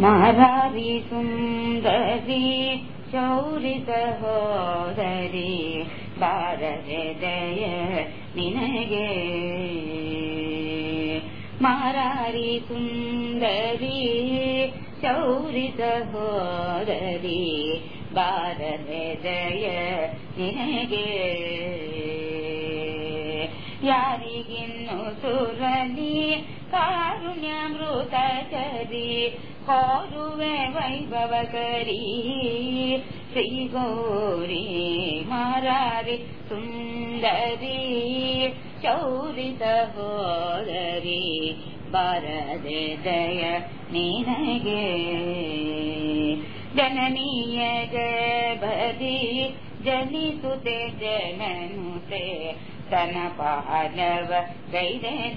ಮಾರಾರಿ ಸುಂದರಿ ಚೌರಿ ಸಹೋದರಿ ಬಾರದೆ ದಯ ನಿನಗೆ ಮಾರಾರಿ ಸುಂದರಿ ಚೌರಿ ಸಹೋದರಿ ಬಾರದೆ ದಯ ನಿನಗೆ ಯಾರಿಗಿನ್ನು ಸುರಲಿ ಕಾರುಣ್ಯಾಮೃತ ಚರಿ ಕೋರುವೆ ವೈಭವ ಕರಿ ಶ್ರೀ ಗೌರಿ ಮಾರಾರಿ ಸುಂದರಿ ಚೌರಿ ಸಹೋದರಿ ಬಾರದೆ ದಯ ನಿನಗೆ ಜನನೀಯ ಗರ್ಭದಿ ಜನಿಸುತ್ತೆ ಜನನುತೆ ತನ ಪಾಲವ ಗೈದೆ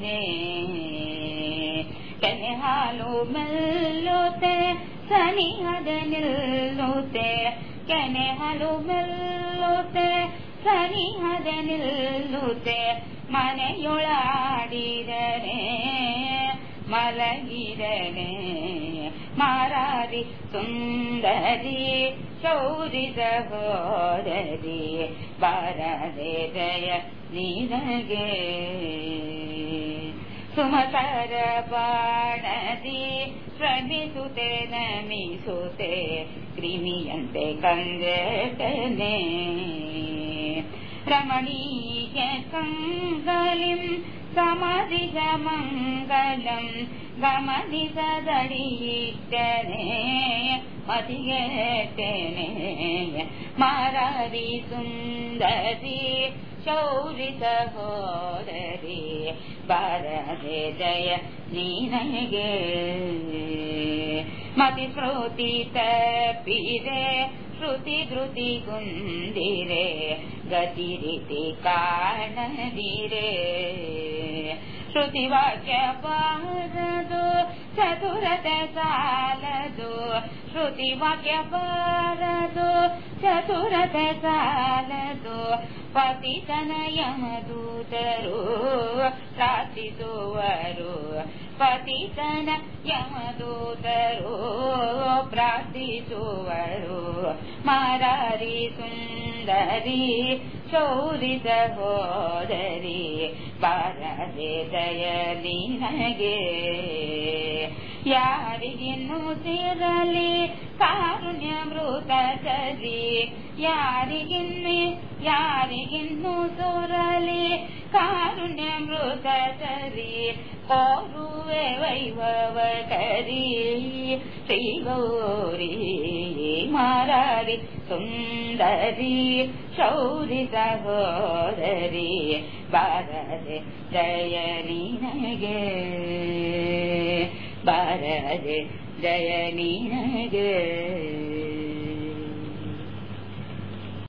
ಕನೆ ಹಾಲು ಮಲ್ಲೋತೆ ಸನಿ ಹದ ನಿಲ್ಲೋತೆ. ಕನೆ ಹಾಲು ಮಲ್ಲೋತೆ ಸನಿ ಹದ ನಿಲ್ಲೋತೆ. ಮನೆಯೊಳಾಡಿದರೆ, ಮಲಗಿದರೆ, ಮಾರಾರಿ ಸುಂದರಿ. ಚೌರಿ ಸಹೋದರಿ ಬಾರದೆ ದಯ ನಿನಗೆ ಸುಮತರ ಬಾಣದಿ ಶ್ರಮಿಸುತ್ತೆ ನಮಿಸುತ್ತೆ ಕ್ರಿಮಿಯಂತೆ ಕಂಗಟನೆ ರಮಣೀಯ ಕಂಗಲಿಂ ಸಮಧಿಗ ಮಂಗಲಂ ಗಮನಿಸದಡಿಯಿಟ್ಟನೆ ಮತಿಗೆಟ್ಟನೆ ಮಾರಾರಿ ಸುಂದರಿ ಚೌರಿ ಸಹೋದರಿ ಬಾರದೆ ಜಯ ನೀನಗೆ ಮತಿ ಸ್ಮೃತಿ ತಪ್ಪಿದೆ ಶ್ರುತಿ ಧೃತಿ ಗುಂದಿರೆ ಗತಿ ರೀತಿ ಕಾಣದಿರೆ ಶ್ರುತಿ ವಾಕ್ಯ ಬಾರದು ಚತುರತೆ ಸಾಲದು ಶ್ರುತಿ ವಾಕ್ಯ ಬಾರದು ಚತುರತೆ ಸಾಲದು ಪತಿತನ ಯಮದೂತರು ಪ್ರಾರ್ಥಿಸುವರು. ಪತಿತನ ಯಮದೂತರು ಪ್ರಾರ್ಥಿಸುವರು. ಮಾರಾರಿ ಸುಂದರಿ ಚೌರಿ ಹೋದರಿ, ಬಾರದೆ ದಯಲಿ ನನಗೆ. ಯಾರಿಗಿನ್ನು ಸೇರಲಿ ಕಾರುಣ್ಯ ಮೃತ ಸರಿ ಯಾರಿಗಿನ್ನೆ ಯಾರಿಗಿನ್ನು ಸೋರಲಿ ಕಾರುಣ್ಯ ಮೃತ ಸರಿ ಕೋರುವೆ ವೈಭವ ಕರಿ ಶ್ರೀ ಗೌರಿ ಮಾರಾರಿ ಸುಂದರಿ ಶೌರಿ ಸಹೋದರಿ ಬಾರದೆ ಜಯ ನಿನಗೆ यनिनग